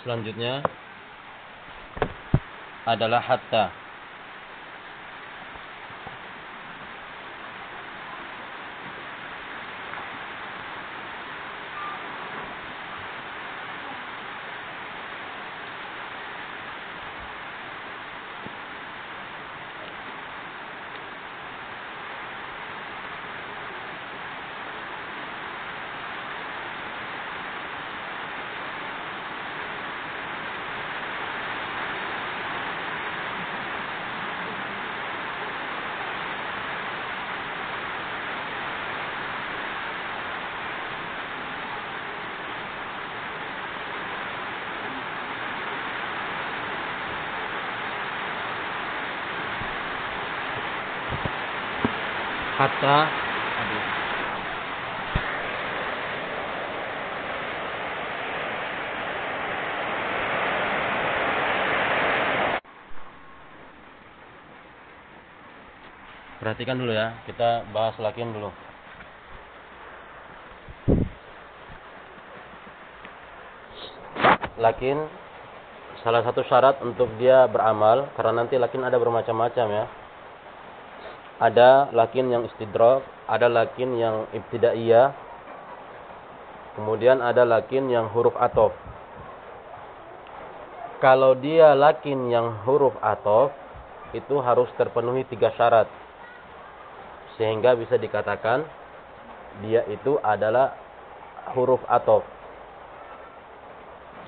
Selanjutnya adalah hatta. Hatta Perhatikan dulu ya, kita bahas lakin dulu. Lakin salah satu syarat untuk dia beramal karena nanti lakin ada bermacam-macam ya ada lakin yang istidrak, ada lakin yang ibtidaiyah, kemudian ada lakin yang huruf atof. Kalau dia lakin yang huruf atof, itu harus terpenuhi tiga syarat. Sehingga bisa dikatakan dia itu adalah huruf atof.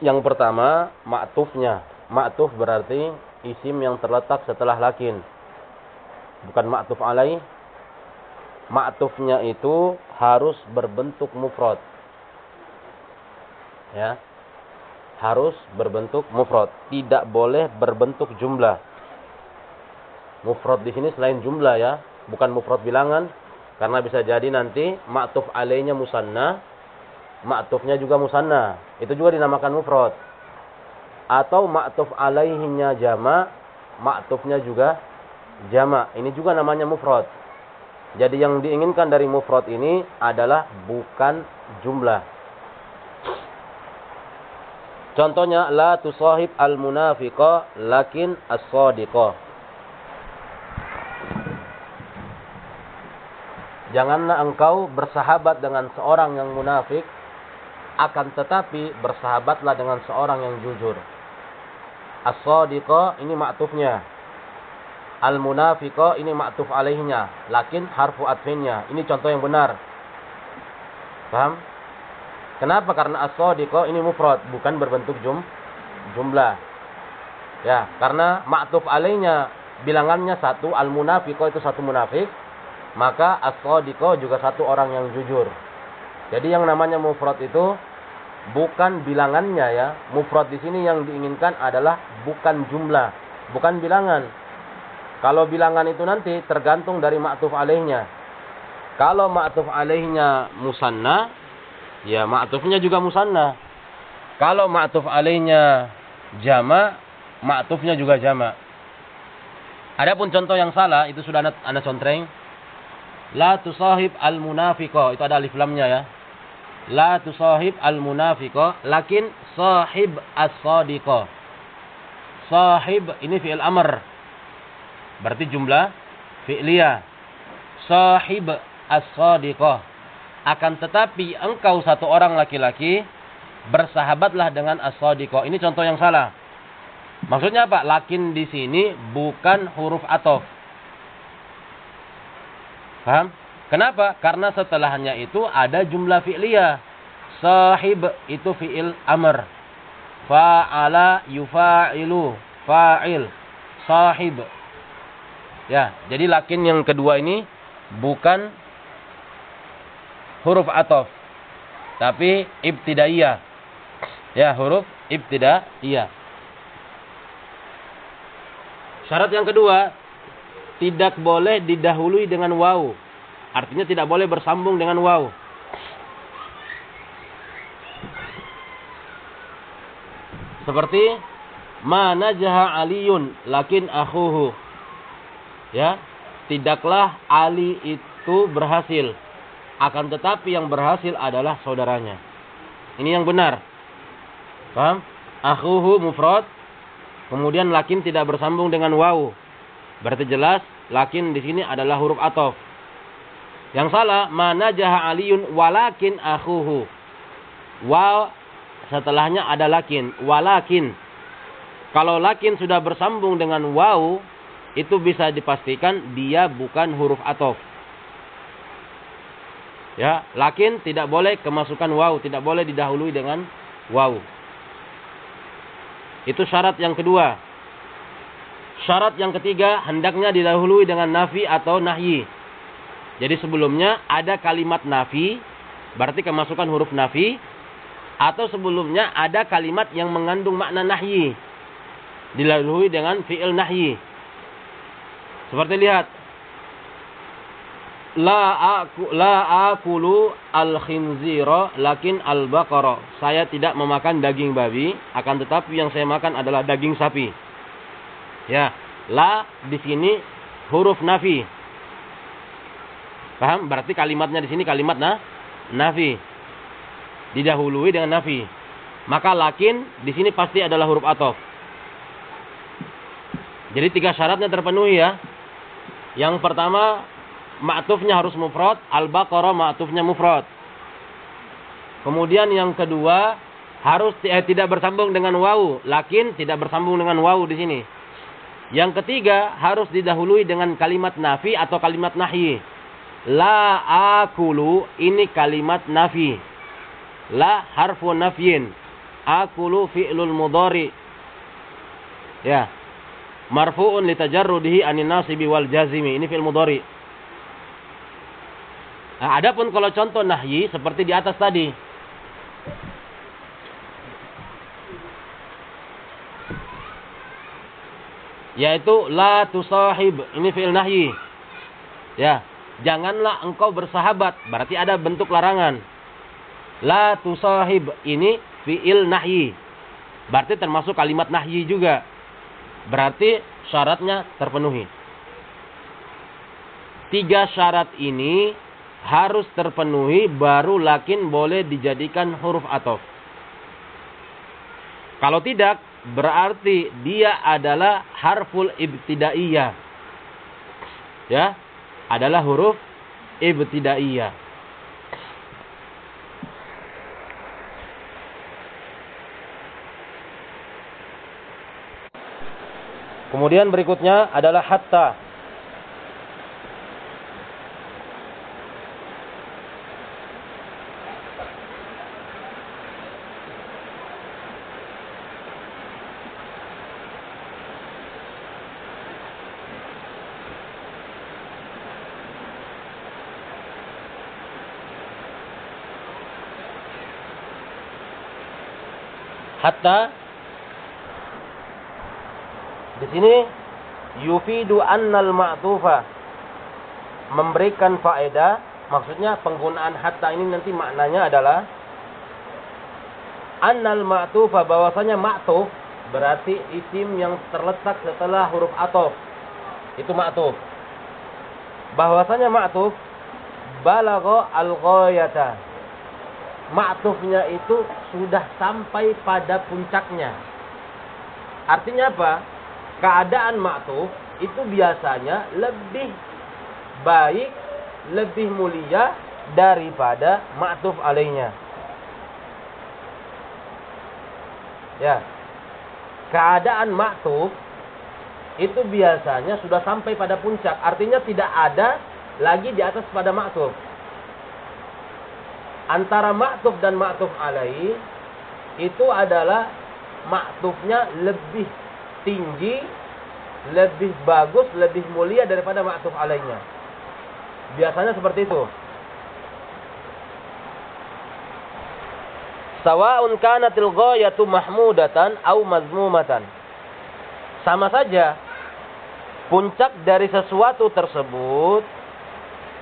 Yang pertama, ma'tufnya. Ma'tuf berarti isim yang terletak setelah lakin bukan ma'tuf alaih. Ma'tufnya itu harus berbentuk mufrad. Ya. Harus berbentuk mufrad, tidak boleh berbentuk jumlah. Mufrad di sini selain jumlah ya, bukan mufrad bilangan karena bisa jadi nanti ma'tuf alaihnya musanna, ma'tufnya juga musanna. Itu juga dinamakan mufrad. Atau ma'tuf alaihinya jama, ma'tufnya juga jama. Ini juga namanya mufrad. Jadi yang diinginkan dari mufrad ini adalah bukan jumlah. Contohnya la tusahib al munafiqa lakin as-sadiqa. Janganlah engkau bersahabat dengan seorang yang munafik akan tetapi bersahabatlah dengan seorang yang jujur. As-sadiqa ini maktufnya al munafiqo ini maktuf alaihnya, lakin harfu atfinnya. Ini contoh yang benar. Paham? Kenapa? Karena as-sadiqo ini mufrad, bukan berbentuk jum jumlah. Ya, karena maktuf alaihnya bilangannya satu, al munafiqo itu satu munafik, maka as-sadiqo juga satu orang yang jujur. Jadi yang namanya mufrad itu bukan bilangannya ya. Mufrad di sini yang diinginkan adalah bukan jumlah, bukan bilangan. Kalau bilangan itu nanti tergantung dari ma'tuf alaihnya. Kalau ma'tuf alaihnya musanna, ya ma'tufnya juga musanna. Kalau ma'tuf alaihnya jama, ma'tufnya juga jama. Adapun contoh yang salah itu sudah anda, anda contreng. La tusahib al munafiqo itu ada alif lamnya ya. La tusahib al munafiqo lakin sahib as-sadiqo. Sahib ini fi'il amr Berarti jumlah fi'liyah. Sahib as-sadiqah. Akan tetapi engkau satu orang laki-laki bersahabatlah dengan as-sadiqah. Ini contoh yang salah. Maksudnya apa? Lakin di sini bukan huruf atof. Paham? Kenapa? Karena setelahnya itu ada jumlah fi'liyah. Sahib itu fi'il amr. Fa'ala yufa'ilu. Fa'il. Sahib. Ya, jadi lakin yang kedua ini bukan huruf atof. Tapi ibtidaiyah. Ya, huruf ibtidaiyah. Syarat yang kedua, tidak boleh didahului dengan waw. Artinya tidak boleh bersambung dengan waw. Seperti mana jaha aliyun lakin akhuhu ya tidaklah Ali itu berhasil akan tetapi yang berhasil adalah saudaranya ini yang benar paham akhuhu mufrad, kemudian lakin tidak bersambung dengan waw. Berarti jelas lakin di sini adalah huruf atof. Yang salah, mana jaha aliyun walakin akhuhu. Wa setelahnya ada lakin, walakin. Kalau lakin sudah bersambung dengan waw, itu bisa dipastikan dia bukan huruf atof. Ya, lakin tidak boleh kemasukan waw, tidak boleh didahului dengan waw. Itu syarat yang kedua. Syarat yang ketiga hendaknya didahului dengan nafi atau nahyi. Jadi sebelumnya ada kalimat nafi, berarti kemasukan huruf nafi, atau sebelumnya ada kalimat yang mengandung makna nahyi. Didahului dengan fi'il nahyi. Seperti lihat. La aku la akulu al khinzira lakin al baqara. Saya tidak memakan daging babi, akan tetapi yang saya makan adalah daging sapi. Ya, la di sini huruf nafi. Paham? Berarti kalimatnya di sini kalimat nah, nafi. Didahului dengan nafi. Maka lakin di sini pasti adalah huruf atof. Jadi tiga syaratnya terpenuhi ya. Yang pertama, ma'tufnya harus mufrad, al-baqarah ma'tufnya mufrad. Kemudian yang kedua, harus eh, tidak bersambung dengan wawu, lakin tidak bersambung dengan wawu di sini. Yang ketiga harus didahului dengan kalimat nafi atau kalimat nahi. La akulu ini kalimat nafi. La harfu nafyin. Akulu fi'lul mudhari. Ya. Marfu'un litajarrudihi anin nasibi wal jazimi. Ini fi'il mudhari. Nah, adapun kalau contoh nahyi seperti di atas tadi. yaitu la tusahib. Ini fi'il nahyi. Ya janganlah engkau bersahabat. Berarti ada bentuk larangan. La tusahib. Ini fi'il nahyi. Berarti termasuk kalimat nahyi juga berarti syaratnya terpenuhi tiga syarat ini harus terpenuhi baru lakin boleh dijadikan huruf atof kalau tidak berarti dia adalah harful ibtidaiyah. Ya, adalah huruf ibtidaiyah. Kemudian berikutnya adalah hatta. Hatta sini yufidu annal ma'tufa memberikan faedah maksudnya penggunaan hatta ini nanti maknanya adalah annal ma'tufa bahwasanya ma'tuf berarti isim yang terletak setelah huruf atof itu ma'tuf bahwasanya ma'tuf balagha al-ghayata ma'tufnya itu sudah sampai pada puncaknya. Artinya apa? Keadaan ma'tuf itu biasanya lebih baik, lebih mulia daripada ma'tuf alaihnya. Ya. Keadaan ma'tuf itu biasanya sudah sampai pada puncak. Artinya tidak ada lagi di atas pada ma'tuf antara maktuf dan maktuf alai itu adalah maktufnya lebih tinggi, lebih bagus, lebih mulia daripada maktuf alainya. Biasanya seperti itu. Sawa'un kanatil ghayatu mahmudatan au mazmumatan. Sama saja puncak dari sesuatu tersebut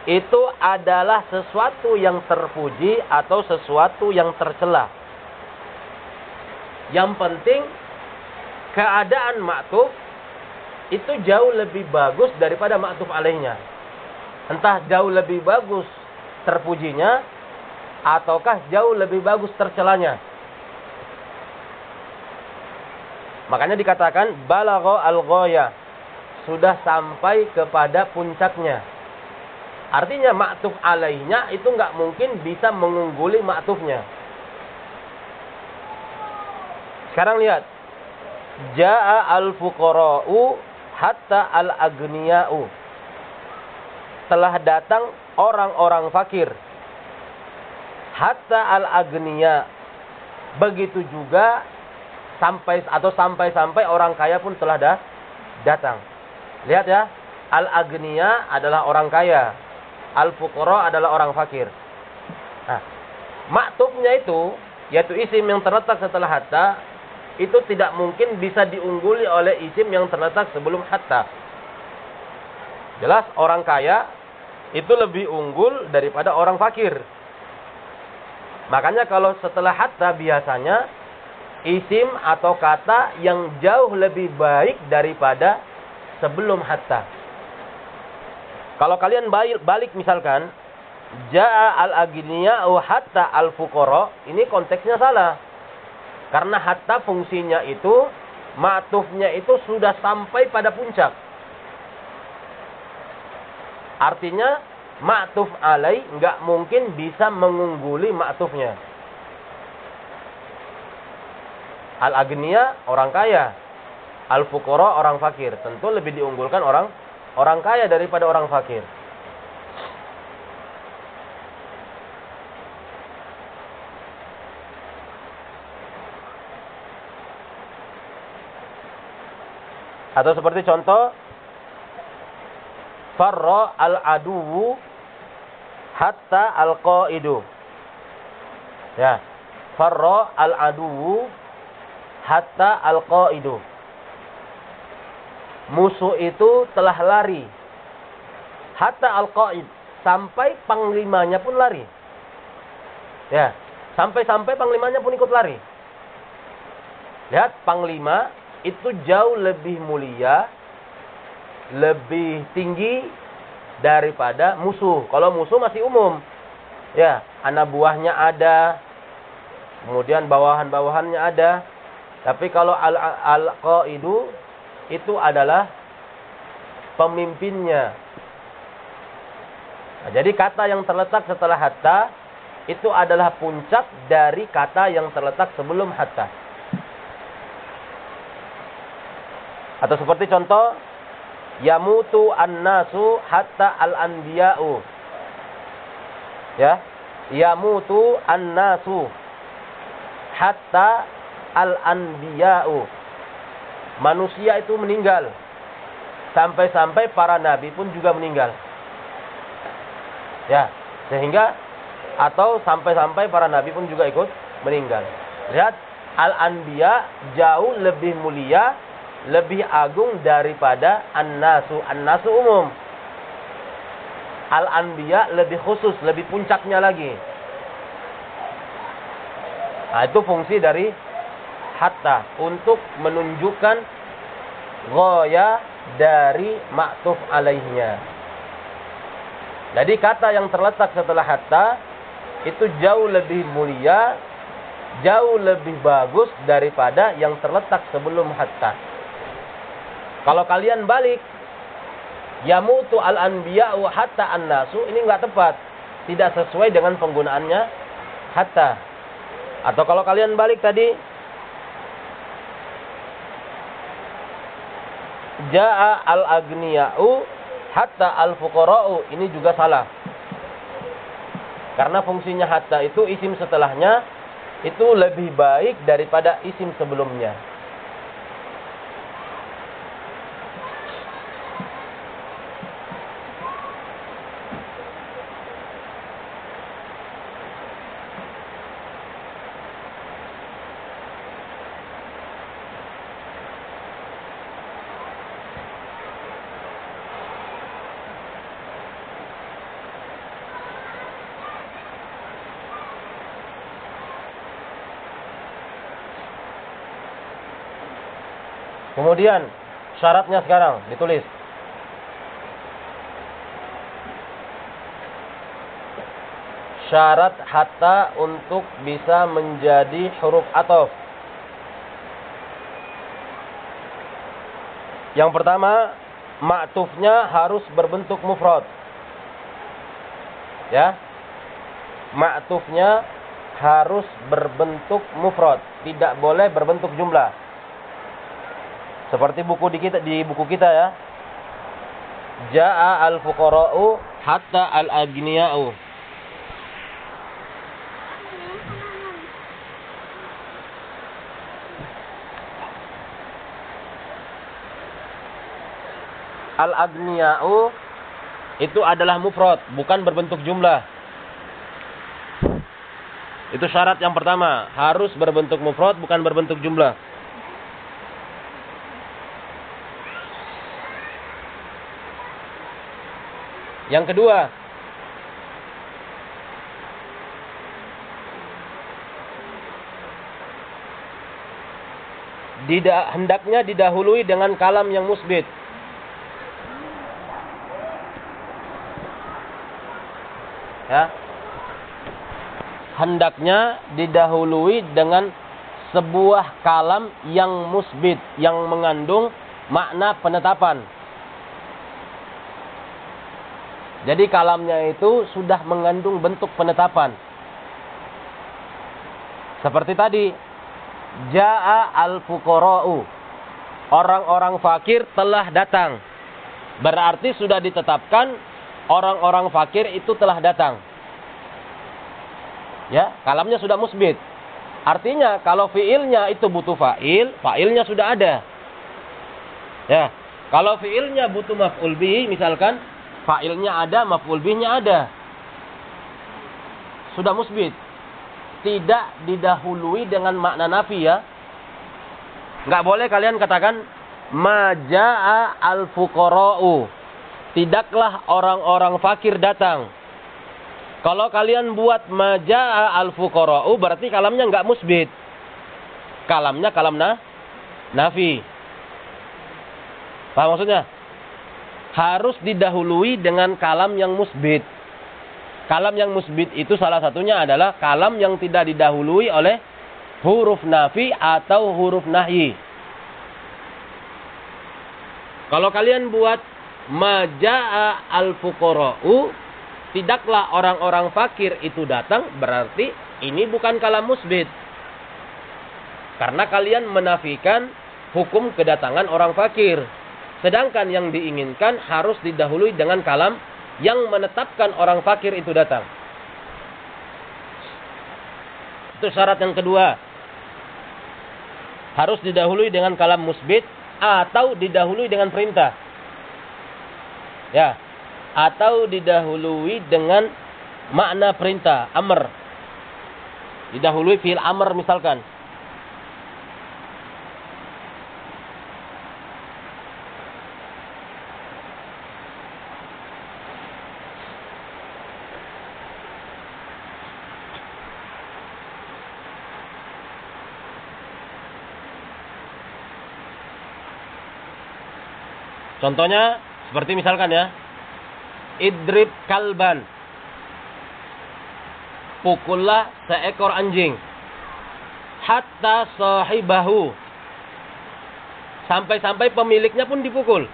itu adalah sesuatu yang terpuji atau sesuatu yang tercela. Yang penting keadaan maktuf itu jauh lebih bagus daripada maktuf alaihnya. Entah jauh lebih bagus terpujinya ataukah jauh lebih bagus tercelanya. Makanya dikatakan balagho al-ghaya. Sudah sampai kepada puncaknya. Artinya maktuf alaihnya itu nggak mungkin bisa mengungguli maktufnya. Sekarang lihat. Ja'a al-fuqara'u hatta al-aghniya'u. Telah datang orang-orang fakir. Hatta al-aghniya. Begitu juga sampai atau sampai-sampai orang kaya pun telah dah, datang. Lihat ya, al-aghniya adalah orang kaya. Al-fuqara adalah orang fakir. Nah, maktubnya itu yaitu isim yang terletak setelah hatta itu tidak mungkin bisa diungguli oleh isim yang terletak sebelum hatta. Jelas orang kaya itu lebih unggul daripada orang fakir. Makanya kalau setelah hatta biasanya isim atau kata yang jauh lebih baik daripada sebelum hatta. Kalau kalian balik, misalkan Ja'a al-aghniya'u hatta al-fuqara, ini konteksnya salah. Karena hatta fungsinya itu, ma'tufnya itu sudah sampai pada puncak. Artinya, ma'tuf alai nggak mungkin bisa mengungguli ma'tufnya. Al-agniya orang kaya. Al-fuqara orang fakir. Tentu lebih diunggulkan orang orang kaya daripada orang fakir. Atau seperti contoh farra al-aduwu hatta al-qaidu. Ya. Farra al-aduwu hatta al-qaidu. Musuh itu telah lari. Hatta al-qaid. Sampai panglimanya pun lari. Ya. Sampai-sampai panglimanya pun ikut lari. Lihat, panglima itu jauh lebih mulia, lebih tinggi daripada musuh. Kalau musuh masih umum. Ya, anak buahnya ada, kemudian bawahan-bawahannya ada. Tapi kalau al-qaidu al itu adalah pemimpinnya. Nah, jadi kata yang terletak setelah hatta itu adalah puncak dari kata yang terletak sebelum hatta. Atau seperti contoh yamutu an-nasu hatta al-anbiya'u. Ya. Yamutu an-nasu hatta al-anbiya'u. Manusia itu meninggal. Sampai-sampai para nabi pun juga meninggal. Ya, sehingga atau sampai-sampai para nabi pun juga ikut meninggal. Lihat, al-anbiya jauh lebih mulia lebih agung daripada an-nasu. An-nasu umum. Al-anbiya lebih khusus, lebih puncaknya lagi. Nah, itu fungsi dari hatta untuk menunjukkan goya dari maktuf alaihnya. Jadi kata yang terletak setelah hatta itu jauh lebih mulia, jauh lebih bagus daripada yang terletak sebelum hatta. Kalau kalian balik yamutu al wa hatta an-nasu ini enggak tepat. Tidak sesuai dengan penggunaannya hatta. Atau kalau kalian balik tadi Ja'a al-aghniya'u hatta al-fuqara'u ini juga salah. Karena fungsinya hatta itu isim setelahnya itu lebih baik daripada isim sebelumnya. Kemudian syaratnya sekarang ditulis. Syarat hatta untuk bisa menjadi huruf atof. Yang pertama, ma'tufnya harus berbentuk mufrad. Ya. Ma'tufnya harus berbentuk mufrad, tidak boleh berbentuk jumlah. Seperti buku di kita di buku kita ya. Ja'a al-fuqara'u hatta al-aghniya'u. Al-aghniya'u itu adalah mufrad, bukan berbentuk jumlah. Itu syarat yang pertama, harus berbentuk mufrad bukan berbentuk jumlah. Yang kedua, hendaknya didahului dengan kalam yang musbit. Ya. Hendaknya didahului dengan sebuah kalam yang musbit, yang mengandung makna penetapan. Jadi kalamnya itu sudah mengandung bentuk penetapan. Seperti tadi, Ja'a al-fuqara'u. Orang-orang fakir telah datang. Berarti sudah ditetapkan orang-orang fakir itu telah datang. Ya, kalamnya sudah musbit. Artinya kalau fiilnya itu butuh fa'il, fa'ilnya sudah ada. Ya, kalau fiilnya butuh maf'ul bihi misalkan fa'ilnya ada, maf'ul bihnya ada. Sudah musbit. Tidak didahului dengan makna nafi ya. Enggak boleh kalian katakan maja'a al-fuqara'u tidaklah orang-orang fakir datang. Kalau kalian buat maja'a al-fuqara'u berarti kalamnya enggak musbit. Kalamnya kalam na nafi. Paham maksudnya? Harus didahului dengan kalam yang musbit. Kalam yang musbit itu salah satunya adalah kalam yang tidak didahului oleh huruf nafi atau huruf nahi. Kalau kalian buat maja'a al-fuqara'u tidaklah orang-orang fakir itu datang berarti ini bukan kalam musbit. Karena kalian menafikan hukum kedatangan orang fakir. Sedangkan yang diinginkan harus didahului dengan kalam yang menetapkan orang fakir itu datang. Itu syarat yang kedua. Harus didahului dengan kalam musbit atau didahului dengan perintah. Ya. Atau didahului dengan makna perintah, amr. Didahului fi'il amr misalkan. Contohnya seperti misalkan ya, idrib kalban. Pukullah seekor anjing. Hatta sahibahu. Sampai-sampai pemiliknya pun dipukul.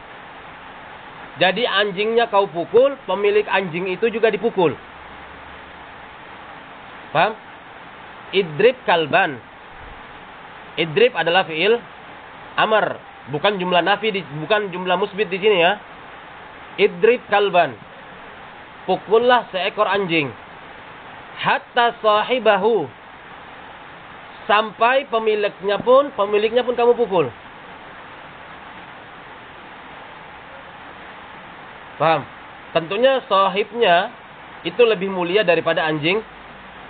Jadi anjingnya kau pukul, pemilik anjing itu juga dipukul. Paham? Idrib kalban. Idrib adalah fiil amar Bukan jumlah nafi, di, bukan jumlah musbit di sini ya. Idrib kalban. Pukullah seekor anjing. Hatta sahibahu. Sampai pemiliknya pun, pemiliknya pun kamu pukul. Paham? Tentunya sahibnya itu lebih mulia daripada anjing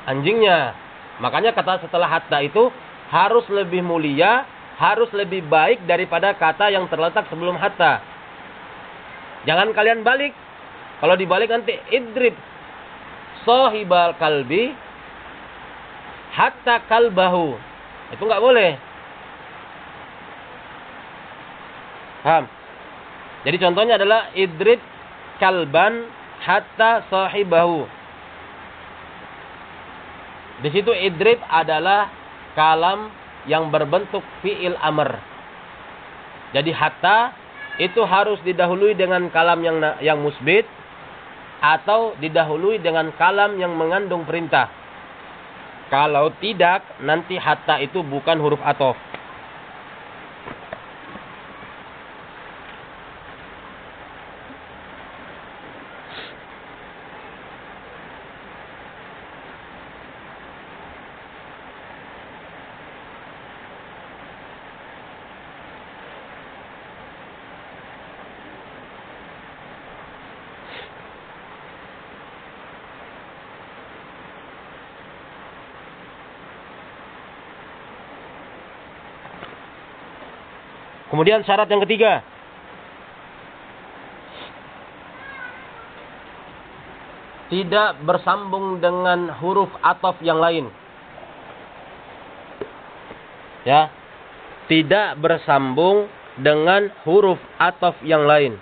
anjingnya. Makanya kata setelah hatta itu harus lebih mulia harus lebih baik daripada kata yang terletak sebelum hatta. Jangan kalian balik. Kalau dibalik nanti idrib sohibal kalbi hatta kalbahu. Itu nggak boleh. Paham? Jadi contohnya adalah idrib kalban hatta sahibahu. Di situ idrib adalah kalam yang berbentuk fi'il amr. Jadi hatta itu harus didahului dengan kalam yang yang musbit atau didahului dengan kalam yang mengandung perintah. Kalau tidak, nanti hatta itu bukan huruf atof. Kemudian syarat yang ketiga. Tidak bersambung dengan huruf atof yang lain. Ya. Tidak bersambung dengan huruf atof yang lain.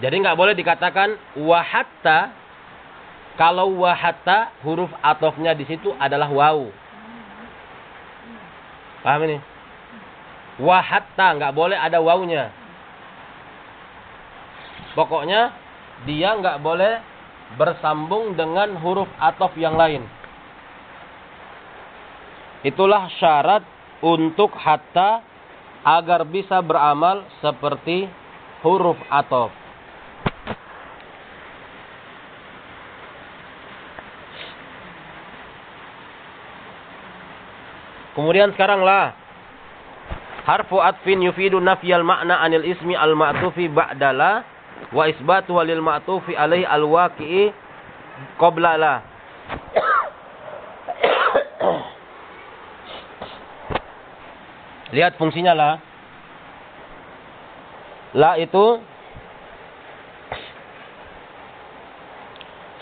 Jadi nggak boleh dikatakan wahatta kalau wahatta huruf atofnya di situ adalah wau. Paham ini? Wahatta nggak boleh ada waunya. Pokoknya dia nggak boleh bersambung dengan huruf atof yang lain. Itulah syarat untuk hatta agar bisa beramal seperti huruf atof. Kemudian sekarang lah. Harfu atfin yufidu nafyal makna anil ismi al ma'tufi ba'dala wa isbatu walil ma'tufi alaihi al waqi'i qabla la. Lihat fungsinya lah. La itu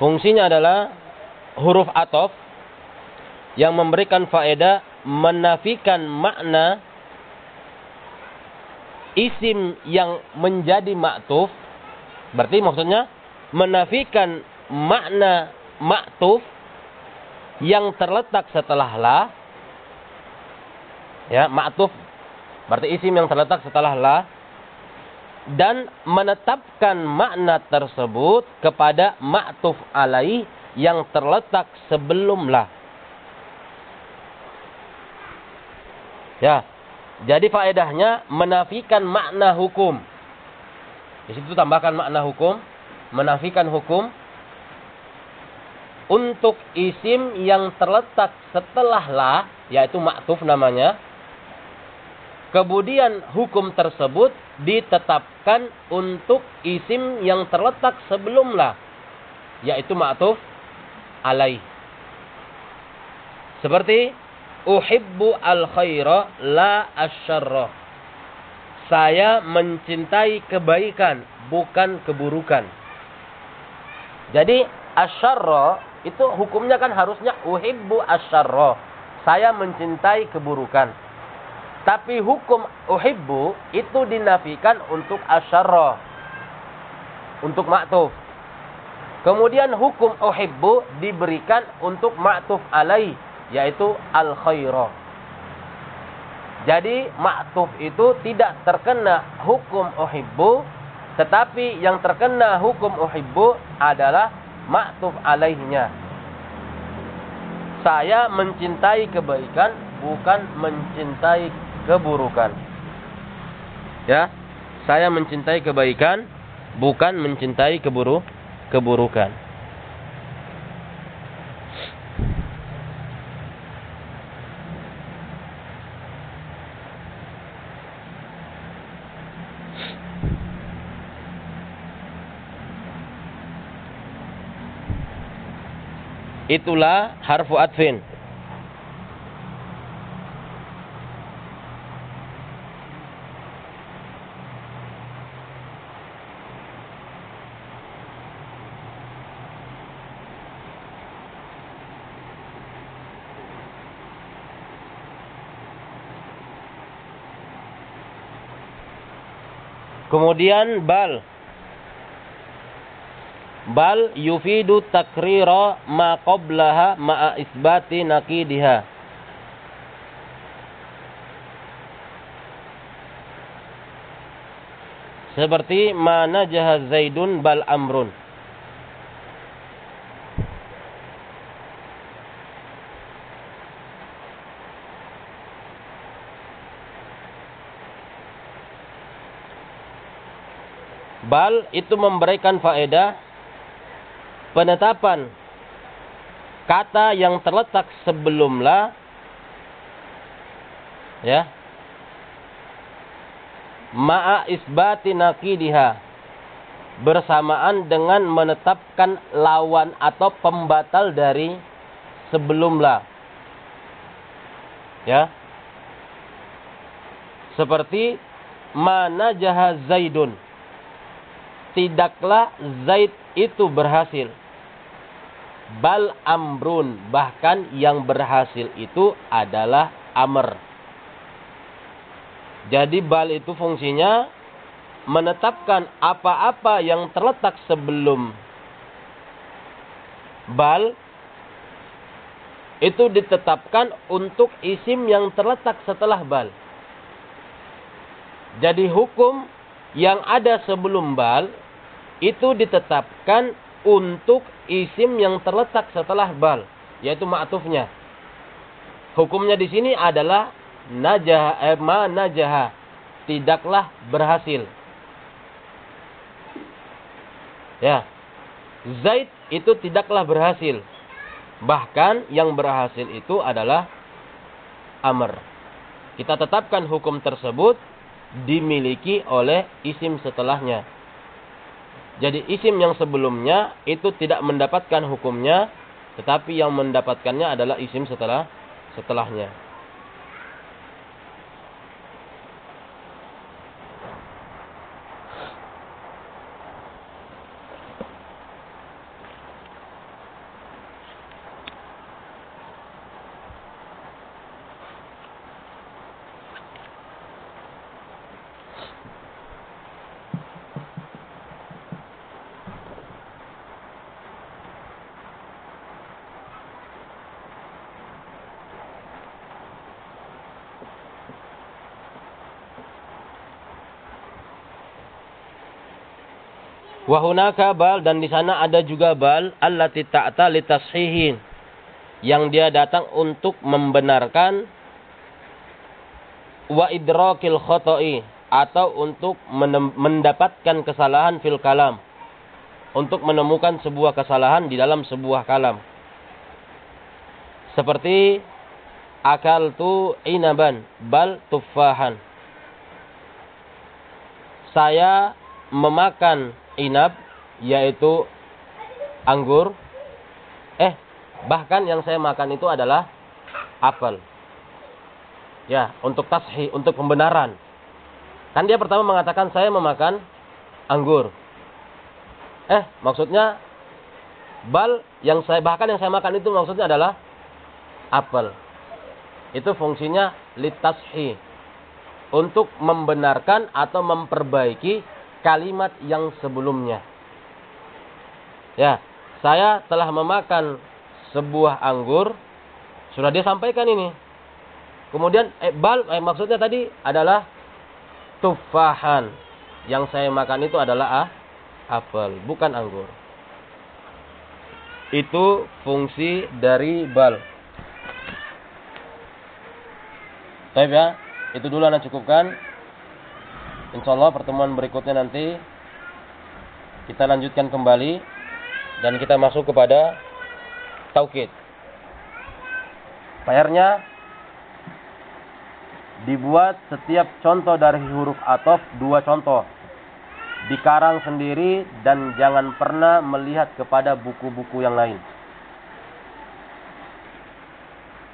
fungsinya adalah huruf atof yang memberikan faedah menafikan makna isim yang menjadi maktuf. Berarti maksudnya menafikan makna maktuf yang terletak setelah la. Ya maktuf. Berarti isim yang terletak setelah la. Dan menetapkan makna tersebut kepada maktuf alai yang terletak sebelum la Ya. Jadi faedahnya menafikan makna hukum. Di situ tambahkan makna hukum, menafikan hukum untuk isim yang terletak setelah la, yaitu maktuf namanya. Kemudian hukum tersebut ditetapkan untuk isim yang terletak sebelum la, yaitu maktuf alai. Seperti uhibbu al khaira la asyarra. Saya mencintai kebaikan, bukan keburukan. Jadi asyarra itu hukumnya kan harusnya uhibbu asyarra. Saya mencintai keburukan. Tapi hukum uhibbu itu dinafikan untuk asyarra. Untuk maktuf. Kemudian hukum uhibbu diberikan untuk maktuf alaih yaitu al khairah. Jadi maktuf itu tidak terkena hukum uhibbu tetapi yang terkena hukum uhibbu adalah maktuf alaihnya. Saya mencintai kebaikan bukan mencintai keburukan. Ya, saya mencintai kebaikan bukan mencintai keburu keburukan. itulah harfu atfin. Kemudian bal Bal yufidu takrira ma qablaha ma'a isbati naqidiha. Seperti mana jahaz Zaidun bal amrun. Bal itu memberikan faedah penetapan kata yang terletak sebelum la ya ma'a isbati naqidiha bersamaan dengan menetapkan lawan atau pembatal dari sebelum la ya. Seperti mana jahaz zaidun tidaklah Zaid itu berhasil. Bal amrun, bahkan yang berhasil itu adalah Amr. Jadi bal itu fungsinya menetapkan apa-apa yang terletak sebelum bal itu ditetapkan untuk isim yang terletak setelah bal. Jadi hukum yang ada sebelum bal itu ditetapkan untuk isim yang terletak setelah bal, yaitu ma'tufnya. Hukumnya di sini adalah najah eh, ma najaha, tidaklah berhasil. Ya. Zaid itu tidaklah berhasil. Bahkan yang berhasil itu adalah Amr. Kita tetapkan hukum tersebut dimiliki oleh isim setelahnya. Jadi isim yang sebelumnya itu tidak mendapatkan hukumnya, tetapi yang mendapatkannya adalah isim setelah setelahnya. Wahunaka bal dan di sana ada juga bal allati ta'ta litashihin yang dia datang untuk membenarkan wa idrakil khoto'i atau untuk mendapatkan kesalahan fil kalam. Untuk menemukan sebuah kesalahan di dalam sebuah kalam. Seperti akal tu inaban bal tufahan saya memakan inab yaitu anggur. Eh, bahkan yang saya makan itu adalah apel. Ya, untuk tashi, untuk pembenaran. Kan dia pertama mengatakan saya memakan anggur. Eh, maksudnya bal yang saya bahkan yang saya makan itu maksudnya adalah apel. Itu fungsinya litashi untuk membenarkan atau memperbaiki kalimat yang sebelumnya. Ya, saya telah memakan sebuah anggur, sudah dia sampaikan ini. Kemudian eh, bal eh, maksudnya tadi adalah tufahan. Yang saya makan itu adalah ah, apel, bukan anggur. Itu fungsi dari bal. Baik ya, itu dulu anda cukupkan. Insya Allah pertemuan berikutnya nanti kita lanjutkan kembali dan kita masuk kepada taukid. Bayarnya dibuat setiap contoh dari huruf atof dua contoh. Dikarang sendiri dan jangan pernah melihat kepada buku-buku yang lain.